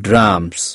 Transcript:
drums.